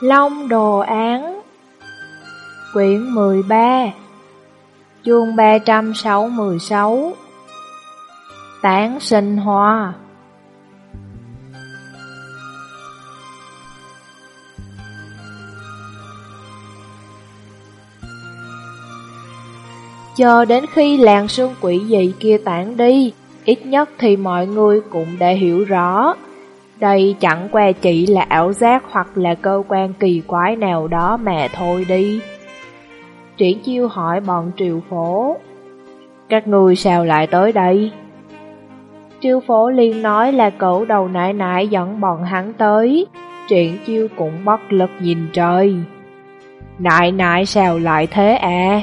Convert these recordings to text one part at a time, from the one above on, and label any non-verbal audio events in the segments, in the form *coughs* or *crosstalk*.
Long Đồ Án. Quyển 13 Chương 366 Tán sinh hoa. Chờ đến khi làng sương quỷ dị kia tản đi, ít nhất thì mọi người cũng đã hiểu rõ. Đây chẳng qua chỉ là ảo giác hoặc là cơ quan kỳ quái nào đó mà thôi đi. Triển chiêu hỏi bọn triều phổ. Các người sao lại tới đây? Triều phổ liền nói là cậu đầu nại nại dẫn bọn hắn tới. Triển chiêu cũng bất lực nhìn trời. Nại nại sao lại thế à?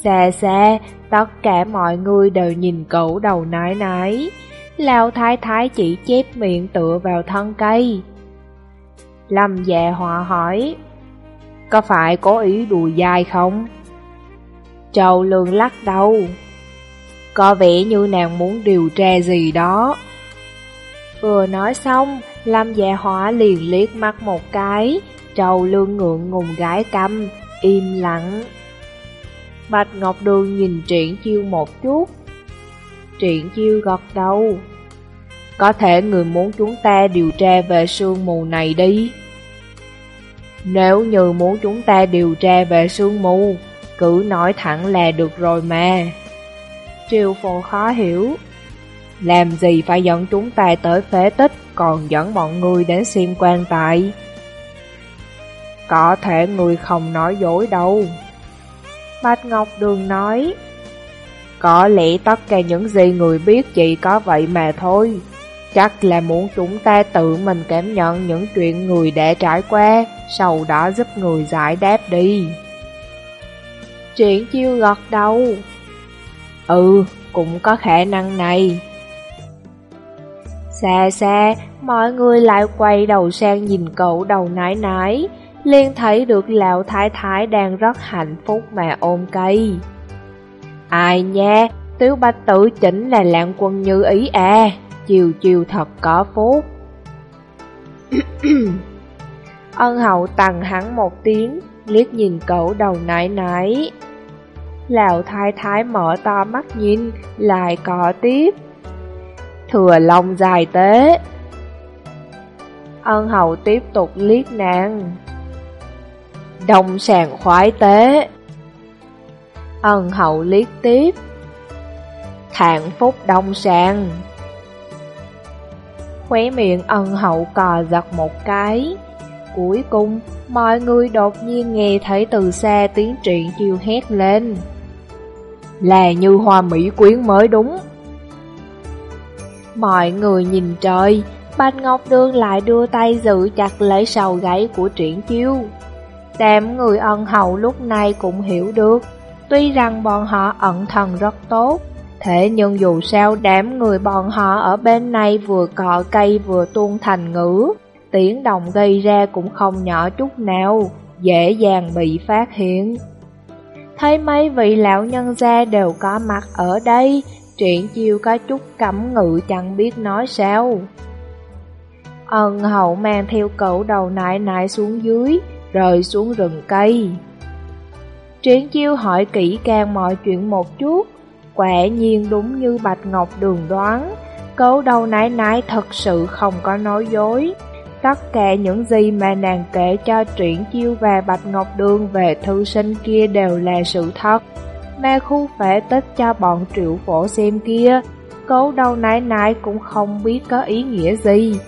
Xa xa, tất cả mọi người đều nhìn cậu đầu nái nái. Lão thái thái chỉ chép miệng tựa vào thân cây. Lâm dạ họa hỏi, có phải có ý đùi dài không? Châu lương lắc đầu, có vẻ như nàng muốn điều tra gì đó. Vừa nói xong, Lâm dạ họa liền liếc mắt một cái, Châu lương ngượng ngùng gái căm, im lặng. Bạch Ngọc Đường nhìn Triển Chiêu một chút. Triển Chiêu gật đầu. Có thể người muốn chúng ta điều tra về sương mù này đi. Nếu như muốn chúng ta điều tra về sương mù, cứ nói thẳng là được rồi mà. Triều phổ khó hiểu. Làm gì phải dẫn chúng ta tới phế tích, còn dẫn bọn người đến xem quan tài. Có thể người không nói dối đâu. Bạch Ngọc Đường nói, có lẽ tất cả những gì người biết chỉ có vậy mà thôi. Chắc là muốn chúng ta tự mình cảm nhận những chuyện người đã trải qua, sau đó giúp người giải đáp đi. Chuyện chiêu gật đầu. Ừ, cũng có khả năng này. Xa xa, mọi người lại quay đầu sang nhìn cậu đầu nái nái, liền thấy được lão thái thái đang rất hạnh phúc mà ôm cây. Ai nha, tiếu bạch tử chỉnh là lạng quân như ý à, chiều chiều thật có phúc. *clears throat* Ân hậu tặng hắn một tiếng, liếc nhìn cậu đầu nãy nãy. Lão thái thái mở to mắt nhìn, lại cọ tiếp. Thừa lòng dài tế. Ân hậu tiếp tục liếc nàng. đồng sàng khoái tế. Ân hậu liếc tiếp. Thạng phúc đông sàng. Khóe miệng ân hậu cò giật một cái. Cuối cùng, mọi người đột nhiên nghe thấy từ xa tiếng truyện chiêu hét lên. Là như hoa mỹ quyến mới đúng. Mọi người nhìn trời, Bạch Ngọc Đường lại đưa tay giữ chặt lấy sầu gáy của triển chiêu. Đám người ân hậu lúc này cũng hiểu được, tuy rằng bọn họ ẩn thần rất tốt, thế nhưng dù sao đám người bọn họ ở bên này vừa cọ cây vừa tuôn thành ngữ, tiếng động gây ra cũng không nhỏ chút nào, dễ dàng bị phát hiện. Thấy mấy vị lão nhân gia đều có mặt ở đây, triển chiêu có chút cấm ngự chẳng biết nói sao. Ân hậu mang theo cậu đầu nại nại xuống dưới, rời xuống rừng cây. Triển chiêu hỏi kỹ càng mọi chuyện một chút, quả nhiên đúng như Bạch Ngọc Đường đoán, cấu đầu nãi nãi thật sự không có nói dối. Tất cả những gì mà nàng kể cho Triển Chiêu và Bạch Ngọc Đường về thư sinh kia đều là sự thật. Mà khu phể tích cho bọn triệu phổ xem kia, cấu đầu nãi nãi cũng không biết có ý nghĩa gì.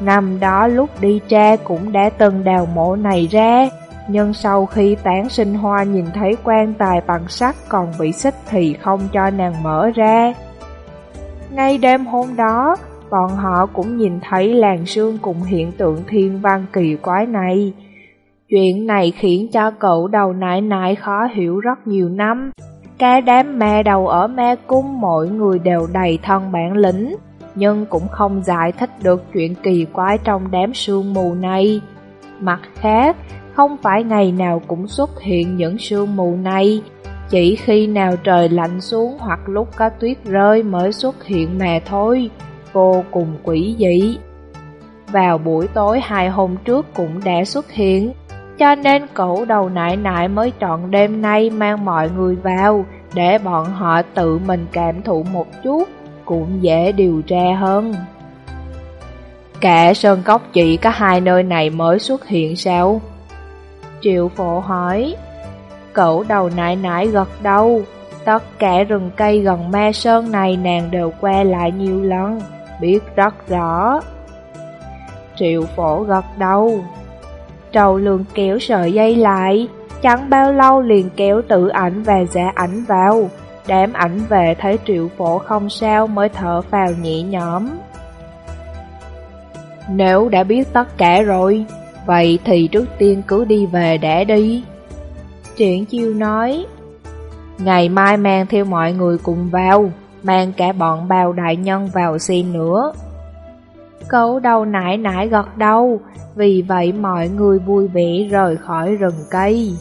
Năm đó lúc đi tra cũng đã từng đào mộ này ra, nhưng sau khi tán sinh hoa nhìn thấy quan tài bằng sắt còn bị xích thì không cho nàng mở ra. Ngay đêm hôm đó, bọn họ cũng nhìn thấy làng sương cùng hiện tượng thiên văn kỳ quái này. Chuyện này khiến cho cậu đầu nại nại khó hiểu rất nhiều năm. Cả đám me đầu ở me cung mọi người đều đầy thân bản lĩnh, nhưng cũng không giải thích được chuyện kỳ quái trong đám sương mù này. Mặt khác, không phải ngày nào cũng xuất hiện những sương mù này, chỉ khi nào trời lạnh xuống hoặc lúc có tuyết rơi mới xuất hiện mà thôi, vô cùng quỷ dị. vào buổi tối hai hôm trước cũng đã xuất hiện, cho nên cậu đầu nại nại mới chọn đêm nay mang mọi người vào, để bọn họ tự mình cảm thụ một chút, cũng dễ điều tra hơn. Cả Sơn Cốc chỉ có hai nơi này mới xuất hiện sao? Triệu phổ hỏi. Cậu đầu nại nại gật đầu, tất cả rừng cây gần ma sơn này nàng đều qua lại nhiều lần, biết rất rõ. Triệu phổ gật đầu. Trầu lường kéo sợi dây lại, chẳng bao lâu liền kéo tự ảnh và giả ảnh vào. Đám ảnh về thấy triệu phổ không sao mới thở vào nhẹ nhõm. Nếu đã biết tất cả rồi, vậy thì trước tiên cứ đi về để đi. Triển chiêu nói, ngày mai mang theo mọi người cùng vào, mang cả bọn bao đại nhân vào xem nữa. Cậu đầu nải nải gật đầu, vì vậy mọi người vui vẻ rời khỏi rừng cây.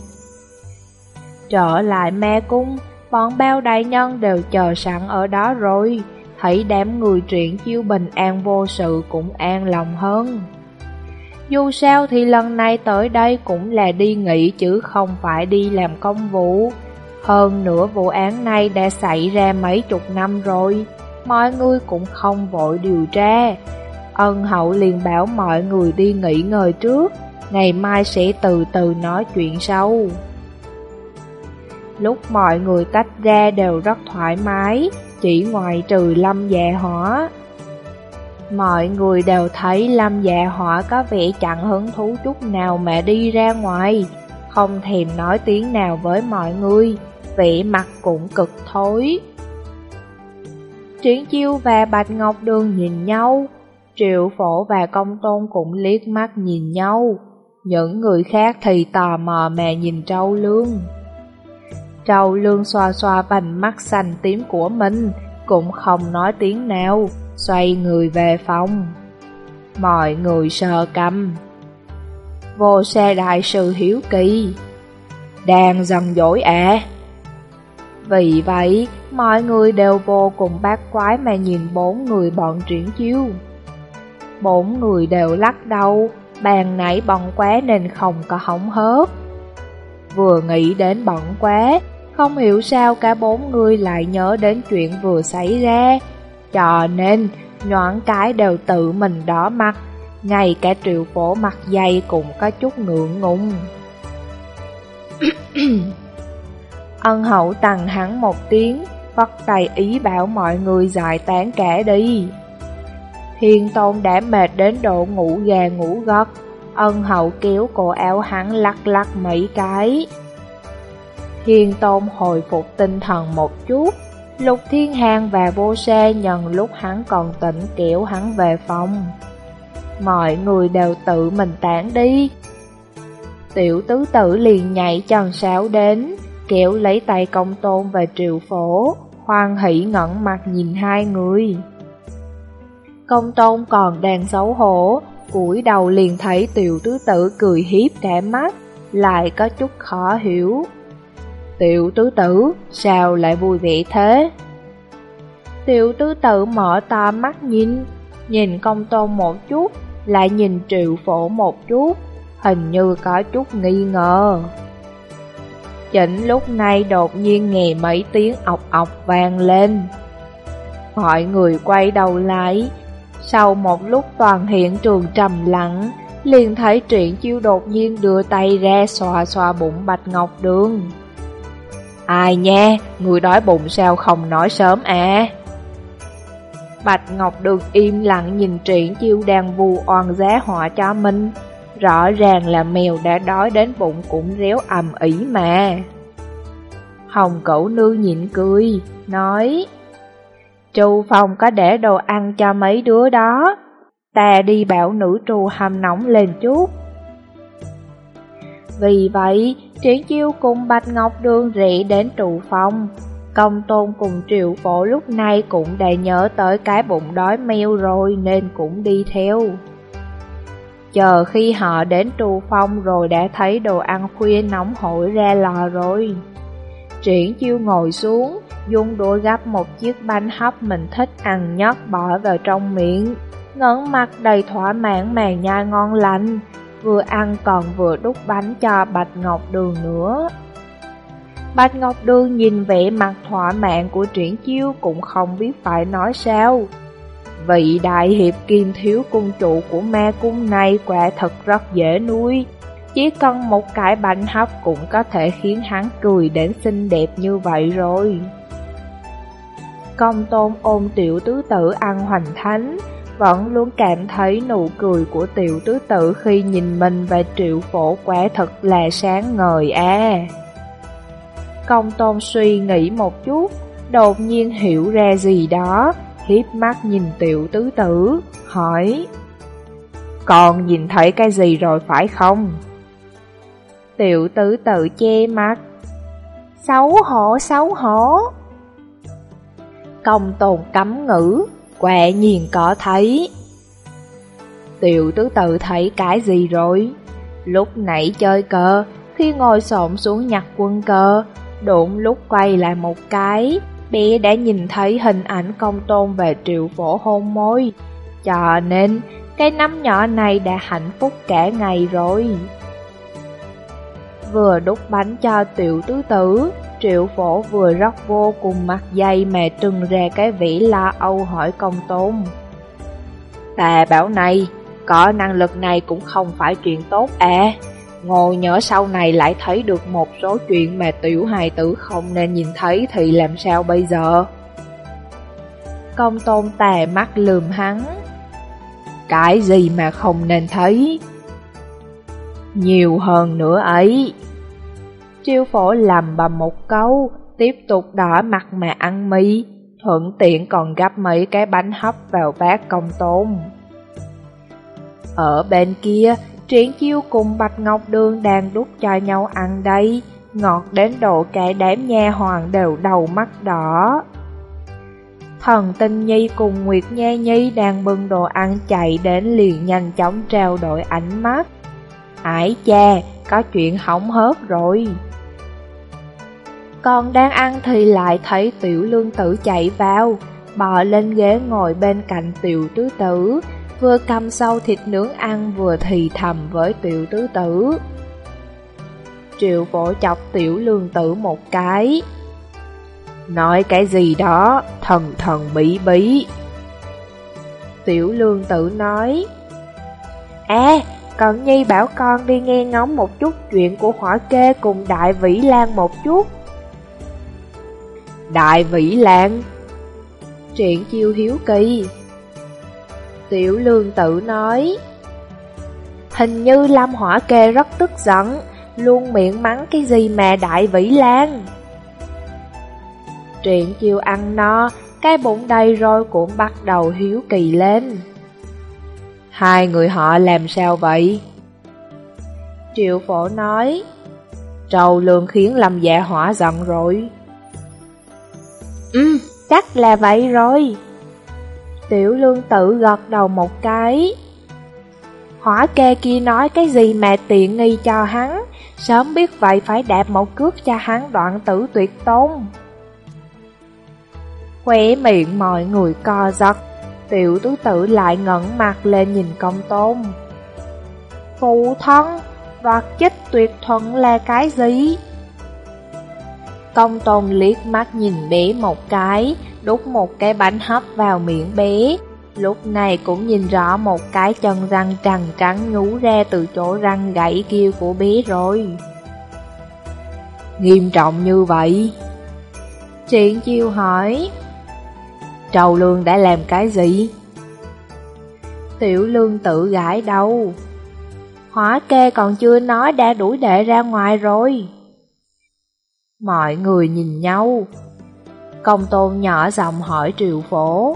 Trở lại me cung, bọn bao đại nhân đều chờ sẵn ở đó rồi, thấy đám người triển chiêu bình an vô sự cũng an lòng hơn. Dù sao thì lần này tới đây cũng là đi nghỉ chứ không phải đi làm công vụ. Hơn nữa vụ án này đã xảy ra mấy chục năm rồi, mọi người cũng không vội điều tra. Ân hậu liền bảo mọi người đi nghỉ ngơi trước, ngày mai sẽ từ từ nói chuyện sau. Lúc mọi người tách ra đều rất thoải mái, chỉ ngoài trừ lâm dạ hỏa. Mọi người đều thấy lâm dạ hỏa có vẻ chẳng hứng thú chút nào mà đi ra ngoài, không thèm nói tiếng nào với mọi người, vẻ mặt cũng cực thối. Triển chiêu và Bạch Ngọc Đường nhìn nhau, Triệu Phổ và Công Tôn cũng liếc mắt nhìn nhau, những người khác thì tò mò mà nhìn Trâu Lương. Trâu Lương xoa xoa vành mắt xanh tím của mình, cũng không nói tiếng nào, xoay người về phòng. Mọi người sờ cầm. Vô xe đại sự hiếu kỳ. Đang dần dỗi à? Vì vậy, mọi người đều vô cùng bác quái mà nhìn bốn người bọn triển chiêu. Bốn người đều lắc đầu, bàn nãy bận quá nên không có hỏng hớp. Vừa nghĩ đến bận quá, không hiểu sao cả bốn người lại nhớ đến chuyện vừa xảy ra, cho nên nhoãn cái đều tự mình đỏ mặt, ngay cả triệu phổ mặt dày cũng có chút ngượng ngùng. *coughs* Ân hậu tặng hắn một tiếng, vắt tay ý bảo mọi người giải tán kẻ đi. Thiên tôn đã mệt đến độ ngủ gà ngủ gật, ân hậu kéo cổ áo hắn lắc lắc mấy cái. Thiên Tôn hồi phục tinh thần một chút. Lục Thiên Hàng và Vô Xe nhận lúc hắn còn tỉnh kiểu hắn về phòng. Mọi người đều tự mình tản đi. Tiểu tứ tử liền nhảy tròn sáo đến, kiểu lấy tay công tôn và triệu phổ, hoan hỷ ngẩn mặt nhìn hai người. Công tôn còn đang xấu hổ, cúi đầu liền thấy tiểu tứ tử cười hiếp cả mắt, lại có chút khó hiểu. Tiểu tứ tử, sao lại vui vẻ thế? Tiểu tứ tử mở to mắt nhìn, nhìn công tôn một chút, lại nhìn triệu phổ một chút, hình như có chút nghi ngờ. Chỉnh lúc này đột nhiên nghe mấy tiếng ọc ọc vang lên. Mọi người quay đầu lại, sau một lúc toàn hiện trường trầm lặng, liền thấy truyện chiêu đột nhiên đưa tay ra xòa xòa bụng Bạch Ngọc Đường. Ai nha, người đói bụng sao không nói sớm à? Bạch Ngọc Đường im lặng nhìn triển chiêu đang vu oan giá họa cho mình. Rõ ràng là mèo đã đói đến bụng cũng réo ầm ĩ mà. Hồng cẩu nương nhịn cười, nói Chu phòng có để đồ ăn cho mấy đứa đó Ta đi bảo nữ trù hầm nóng lên chút Vì vậy, Triển chiêu cùng Bạch Ngọc Đường Rị đến trụ phòng. Công tôn cùng triệu phổ lúc này cũng đã nhớ tới cái bụng đói meo rồi nên cũng đi theo. Chờ khi họ đến trụ phong rồi đã thấy đồ ăn khuya nóng hổi ra lò rồi. Triển chiêu ngồi xuống, dung đũa gắp một chiếc bánh hấp mình thích ăn nhất bỏ vào trong miệng. ngấn mặt đầy thỏa mãn mè nhai ngon lành, vừa ăn còn vừa đút bánh cho Bạch Ngọc Đường nữa. Bạch Ngọc Đường nhìn vẻ mặt thỏa mãn của triển chiêu cũng không biết phải nói sao. Vị đại hiệp kim thiếu cung trụ của ma cung này quả thật rất dễ nuôi. Chỉ cần một cái bánh hấp cũng có thể khiến hắn cười đến xinh đẹp như vậy rồi. Công tôn ôm tiểu tứ tử ăn hoành thánh, vẫn luôn cảm thấy nụ cười của tiểu tứ tử khi nhìn mình và triệu phổ quá thật là sáng ngời à. Công tôn suy nghĩ một chút, đột nhiên hiểu ra gì đó, hiếp mắt nhìn tiểu tứ tử, hỏi Còn nhìn thấy cái gì rồi phải không? Tiểu tứ tự che mắt Xấu hổ xấu hổ Công tồn cấm ngữ Quả nhiên có thấy. Tiểu tứ tự thấy cái gì rồi? Lúc nãy chơi cờ, Khi ngồi xổm xuống nhặt quân cờ Đụng lúc quay lại một cái, Bé đã nhìn thấy hình ảnh công tôn về triệu phổ hôn môi. Cho nên, Cái nắm nhỏ này đã hạnh phúc cả ngày rồi. Vừa đút bánh cho tiểu tứ tử Triệu phổ vừa rất vô cùng mặt dây mà trừng ra cái vĩ la âu hỏi công tôn. Tà bảo này, có năng lực này cũng không phải chuyện tốt e. à. Ngồi nhớ sau này lại thấy được một số chuyện mà tiểu hài tử không nên nhìn thấy thì làm sao bây giờ? Công tôn tà mắt lườm hắn. Cái gì mà không nên thấy? Nhiều hơn nữa ấy. Triêu phổ làm bầm một câu, tiếp tục đỏ mặt mà ăn mì, thuận tiện còn gắp mấy cái bánh hấp vào bát công tôn. Ở bên kia, Triển chiêu cùng Bạch Ngọc Đường đang đút cho nhau ăn đây, ngọt đến độ cả đám nha hoàng đều đầu mắt đỏ. Thần Tinh Nhi cùng Nguyệt Nha Nhi đang bưng đồ ăn chạy đến liền nhanh chóng trao đổi ánh mắt. Ải cha, có chuyện hỏng hớt rồi. Còn đang ăn thì lại thấy tiểu lương tử chạy vào, bò lên ghế ngồi bên cạnh tiểu tứ tử, vừa cầm sâu thịt nướng ăn vừa thì thầm với tiểu tứ tử. Triệu vỗ chọc tiểu lương tử một cái. Nói cái gì đó, thần thần bí bí. Tiểu lương tử nói, À, còn Nhi bảo con đi nghe ngóng một chút chuyện của hỏa kê cùng đại vĩ lan một chút. Đại vĩ lan. Triển chiêu hiếu kỳ. Tiểu lương tự nói, Hình như lam Hỏa Kê rất tức giận, Luôn miệng mắng cái gì mà đại vĩ lan. Triển chiêu ăn no, Cái bụng đầy rồi cũng bắt đầu hiếu kỳ lên. Hai người họ làm sao vậy? Triệu phổ nói, Trầu lương khiến Lâm dạ hỏa giận rồi. Ừ, chắc là vậy rồi. Tiểu lương tử gật đầu một cái. Hỏa kê kia nói cái gì mà tiện nghi cho hắn, sớm biết vậy phải đạp một cước cho hắn đoạn tử tuyệt tôn. Khỏe miệng mọi người co giật, tiểu tứ tử lại ngẩn mặt lên nhìn công tôn. Phụ thân, đoạt chích tuyệt thuận là cái gì? Công tôn liếc mắt nhìn bé một cái, đút một cái bánh hấp vào miệng bé. Lúc này cũng nhìn rõ một cái chân răng trắng trắng nhú ra từ chỗ răng gãy kia của bé rồi. Nghiêm trọng như vậy? Triển chiêu hỏi. Trầu lương đã làm cái gì? Tiểu lương tự gãi đâu? Hóa kê còn chưa nói đã đuổi đệ ra ngoài rồi. Mọi người nhìn nhau. Công tôn nhỏ giọng hỏi triệu phổ.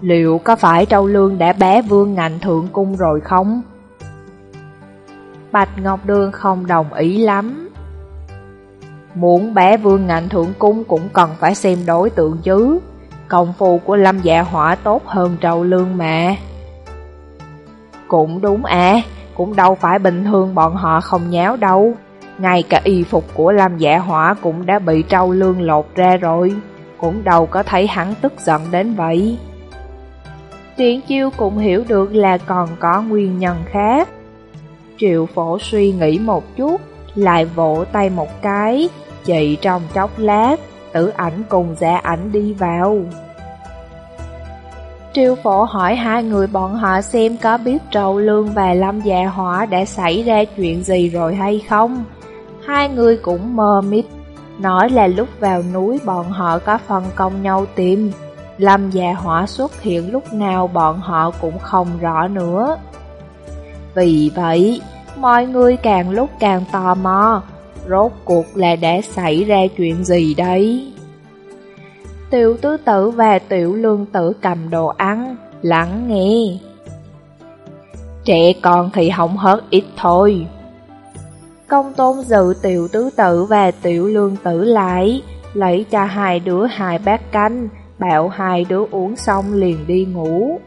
Liệu có phải Trâu Lương đã bé vương ngạnh thượng cung rồi không? Bạch Ngọc đương không đồng ý lắm. Muốn bé vương ngạnh thượng cung cũng cần phải xem đối tượng chứ. Công phu của Lâm Dạ Hỏa tốt hơn Trâu Lương mà. Cũng đúng à, cũng đâu phải bình thường bọn họ không nháo đâu. Ngay cả y phục của Lam Dạ Hỏa cũng đã bị trâu lương lột ra rồi, cũng đâu có thấy hắn tức giận đến vậy. Triển chiêu cũng hiểu được là còn có nguyên nhân khác. Triệu phổ suy nghĩ một chút, lại vỗ tay một cái, chị trong chốc lát, tử ảnh cùng giả ảnh đi vào. Triệu phổ hỏi hai người bọn họ xem có biết Trầu Lương và Lâm Dạ Hỏa đã xảy ra chuyện gì rồi hay không. Hai người cũng mơ mịt, nói là lúc vào núi bọn họ có phân công nhau tìm. Lâm Dạ Hỏa xuất hiện lúc nào bọn họ cũng không rõ nữa. Vì vậy, mọi người càng lúc càng tò mò, rốt cuộc là đã xảy ra chuyện gì đấy? Tiểu tứ tử và tiểu lương tử cầm đồ ăn, lắng nghe. Trẻ con thì hỏng hớt ít thôi. Công tôn dự tiểu tứ tử và tiểu lương tử lại, lấy cho hai đứa hai bát canh, bảo hai đứa uống xong liền đi ngủ.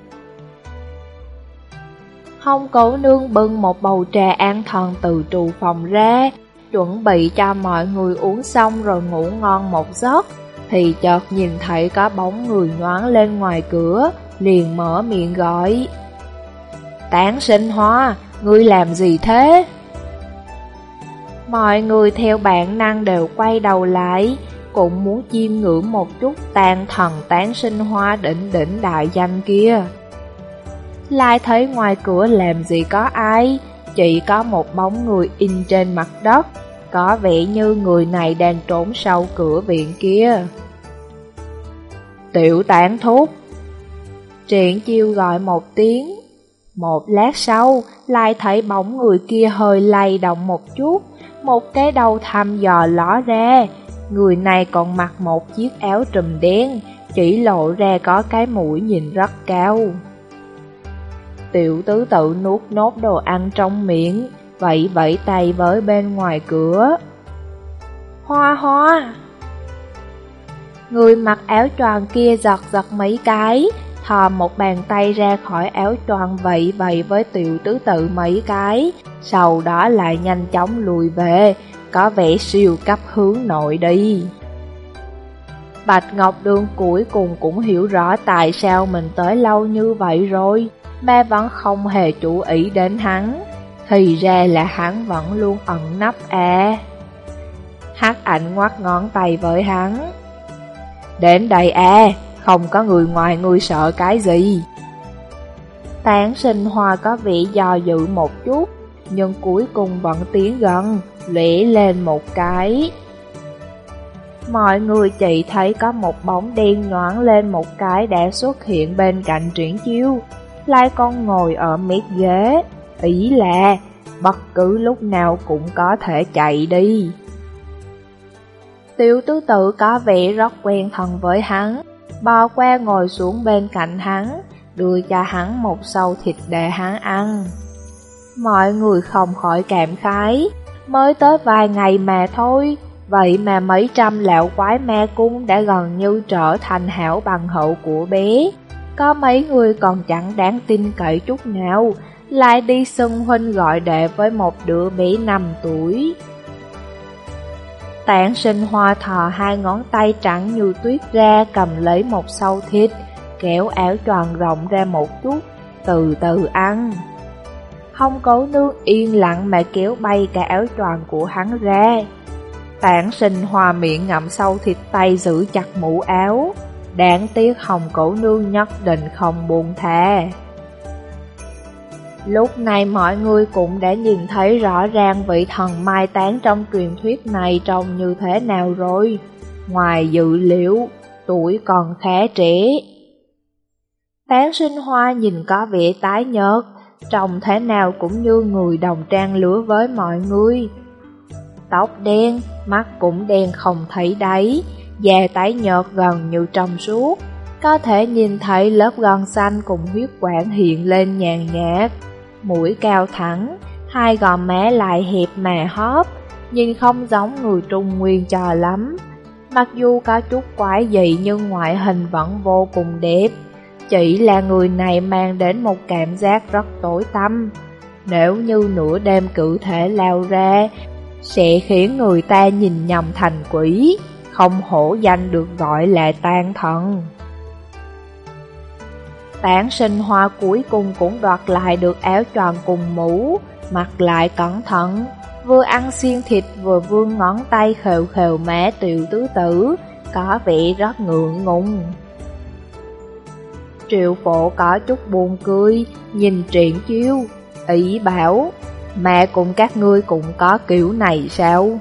Hông cổ nương bưng một bầu trà an thần từ trù phòng ra, chuẩn bị cho mọi người uống xong rồi ngủ ngon một giấc thì chợt nhìn thấy có bóng người nhoáng lên ngoài cửa, liền mở miệng gọi. Tán sinh hoa, ngươi làm gì thế? Mọi người theo bản năng đều quay đầu lại, cũng muốn chiêm ngưỡng một chút tàn thần tán sinh hoa đỉnh đỉnh đại danh kia. lai thấy ngoài cửa làm gì có ai, chỉ có một bóng người in trên mặt đất, có vẻ như người này đang trốn sau cửa viện kia. Tiểu tán thuốc Triển chiêu gọi một tiếng Một lát sau lai thấy bóng người kia hơi lay động một chút một cái đầu thăm dò ló ra. Người này còn mặc một chiếc áo trùm đen Chỉ lộ ra có cái mũi nhìn rất cao. Tiểu tứ tự nuốt nốt đồ ăn trong miệng Vậy vẫy tay với bên ngoài cửa. Hoa hoa! Người mặc áo tròn kia giật giật mấy cái, thò một bàn tay ra khỏi áo choàng vậy vậy với tiểu tứ tự mấy cái, sau đó lại nhanh chóng lùi về, có vẻ siêu cấp hướng nội đi. Bạch Ngọc Đường cuối cùng cũng hiểu rõ tại sao mình tới lâu như vậy rồi, mà vẫn không hề chú ý đến hắn. Thì ra là hắn vẫn luôn ẩn nấp à. Hắc ảnh ngoắt ngón tay với hắn. Đến đây à, không có người ngoài ngươi sợ cái gì. Tán sinh hoa có vẻ do dự một chút, nhưng cuối cùng vẫn tiến gần, lễ lên một cái. Mọi người chỉ thấy có một bóng đen nhoáng lên một cái đã xuất hiện bên cạnh triển chiêu, lai con ngồi ở mét ghế, ý là bất cứ lúc nào cũng có thể chạy đi. Tiểu tứ tự có vẻ rất quen thân với hắn, bò qua ngồi xuống bên cạnh hắn, đưa cho hắn một sâu thịt để hắn ăn. Mọi người không khỏi cảm khái, mới tới vài ngày mà thôi, vậy mà mấy trăm lão quái ma cung đã gần như trở thành hảo bằng hậu của bé. Có mấy người còn chẳng đáng tin cậy chút nào, lại đi xưng huynh gọi đệ với một đứa bé 5 tuổi. Tạng sinh hoa thò hai ngón tay trắng như tuyết ra cầm lấy một sâu thịt, kéo áo tròn rộng ra một chút, từ từ ăn. Không cấu nương yên lặng mà kéo bay cả áo tròn của hắn ra. Tạng sinh hoa miệng ngậm sâu thịt tay giữ chặt mũ áo. Đáng tiếc hồng cẩu nương nhất định không buông thè Lúc này mọi người cũng đã nhìn thấy rõ ràng vị thần mai tán trong truyền thuyết này trông như thế nào rồi. Ngoài dự liệu, tuổi còn khá trẻ. Tán sinh hoa nhìn có vẻ tái nhợt, trông thế nào cũng như người đồng trang lứa với mọi người. Tóc đen, mắt cũng đen không thấy đáy, da tái nhợt gần như trong suốt. Có thể nhìn thấy lớp gân xanh cùng huyết quản hiện lên nhàn nhạt mũi cao thẳng, hai gò má lại hẹp mà hóp, nhìn không giống người Trung Nguyên cho lắm. Mặc dù có chút quái dị nhưng ngoại hình vẫn vô cùng đẹp, chỉ là người này mang đến một cảm giác rất tối tăm. Nếu như nửa đêm cử thể lao ra, sẽ khiến người ta nhìn nhầm thành quỷ, không hổ danh được gọi là tan thần. Tản sinh hoa cuối cùng cũng đoạt lại được áo tròn cùng mũ, mặc lại cẩn thận, vừa ăn xiên thịt vừa vươn ngón tay khều khều mẻ tiểu tứ tử, có vẻ rất ngượng ngùng. Triệu phổ có chút buồn cười, nhìn triển chiêu, ý bảo, mẹ cùng các ngươi cũng có kiểu này sao?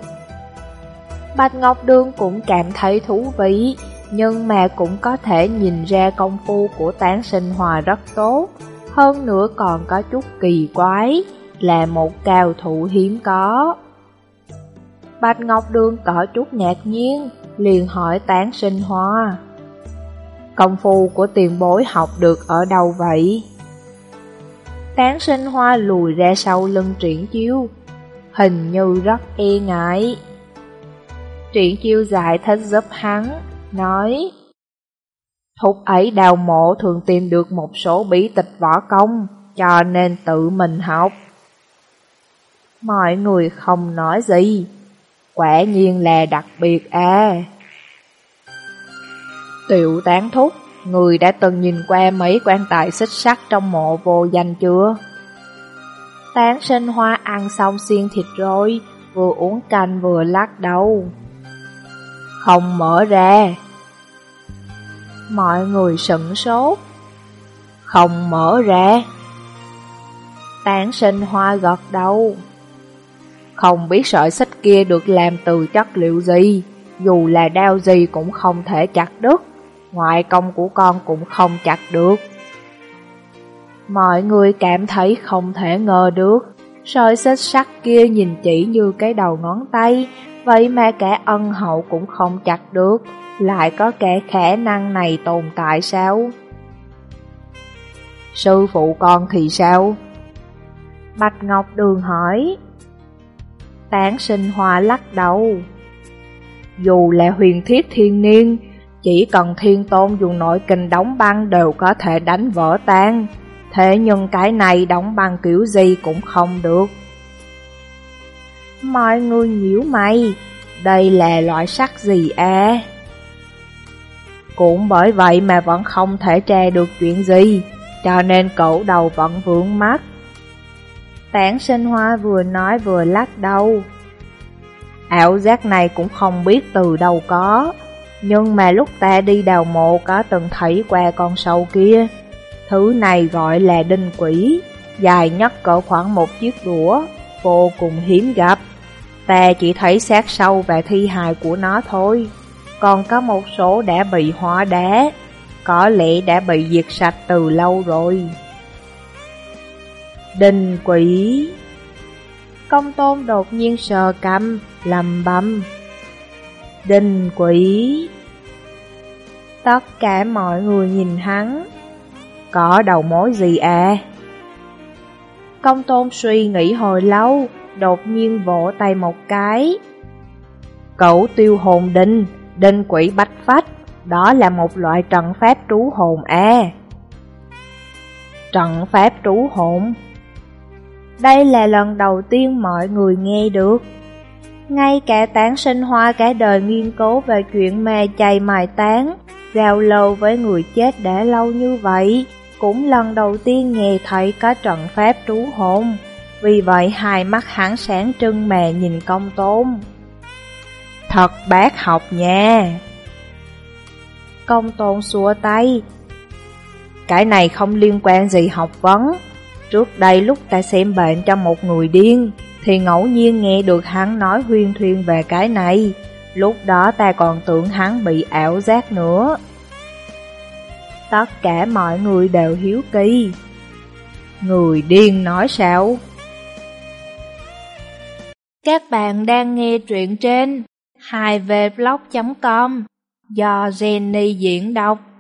Bạch Ngọc Đương cũng cảm thấy thú vị, nhưng mà cũng có thể nhìn ra công phu của tán sinh hòa rất tốt, hơn nữa còn có chút kỳ quái, là một cao thủ hiếm có. Bạch Ngọc Đương có chút ngạc nhiên, liền hỏi tán sinh hoa. Công phu của tiền bối học được ở đâu vậy? Tán sinh hoa lùi ra sau lưng triển chiêu, hình như rất e ngại. Triển chiêu giải thích giúp hắn, nói Thúc ấy đào mộ thường tìm được một số bí tịch võ công, cho nên tự mình học. Mọi người không nói gì, quả nhiên là đặc biệt à. Tiểu tán thúc, người đã từng nhìn qua mấy quan tài xích sắt trong mộ vô danh chưa? Tán sinh hoa ăn xong xiên thịt rồi, vừa uống canh vừa lắc đầu. Không mở ra. Mọi người sững sốt. Không mở ra. Tán sinh hoa gật đầu. Không biết sợi xích kia được làm từ chất liệu gì, dù là đao gì cũng không thể chặt đứt, ngoại công của con cũng không chặt được. Mọi người cảm thấy không thể ngờ được, sợi xích sắt kia nhìn chỉ như cái đầu ngón tay, vậy mà cả ân hậu cũng không chặt được, lại có kẻ khả năng này tồn tại sao? Sư phụ con thì sao? Bạch Ngọc Đường hỏi. Tán sinh hoa lắc đầu. Dù là huyền thiết thiên niên, chỉ cần thiên tôn dùng nội kinh đóng băng đều có thể đánh vỡ tan. Thế nhưng cái này đóng băng kiểu gì cũng không được. Mọi người nhíu mày, đây là loại sắt gì à? Cũng bởi vậy mà vẫn không thể tra được chuyện gì, cho nên cậu đầu vẫn vướng mắt. Tản sinh hoa vừa nói vừa lắc đầu. Ảo giác này cũng không biết từ đâu có, nhưng mà lúc ta đi đào mộ có từng thấy qua con sâu kia. Thứ này gọi là đinh quỷ, dài nhất cỡ khoảng một chiếc đũa, vô cùng hiếm gặp. Ta chỉ thấy xác sâu và thi hài của nó thôi, còn có một số đã bị hóa đá, có lẽ đã bị diệt sạch từ lâu rồi. Đình quỷ Công tôn đột nhiên sờ cầm, lầm bầm. Đình quỷ Tất cả mọi người nhìn hắn. Có đầu mối gì à? Công tôn suy nghĩ hồi lâu, đột nhiên vỗ tay một cái. Cậu tiêu hồn đinh, đinh quỷ bách phách, đó là một loại trận pháp trú hồn à. Trận pháp trú hồn đây là lần đầu tiên mọi người nghe được. Ngay cả tán sinh hoa cả đời nghiên cứu về chuyện mè chày mài tán, giao lâu với người chết đã lâu như vậy, cũng lần đầu tiên nghe thấy có trận pháp trú hồn. Vì vậy hai mắt hắn sáng trưng mà nhìn công tôn. Thật bác học nha! Công tôn xua tay. Cái này không liên quan gì học vấn, Trước đây lúc ta xem bệnh cho một người điên, thì ngẫu nhiên nghe được hắn nói huyên thuyên về cái này. Lúc đó ta còn tưởng hắn bị ảo giác nữa. Tất cả mọi người đều hiếu kỳ. Người điên nói sao? Các bạn đang nghe truyện trên 2vblog.com do Jenny diễn đọc.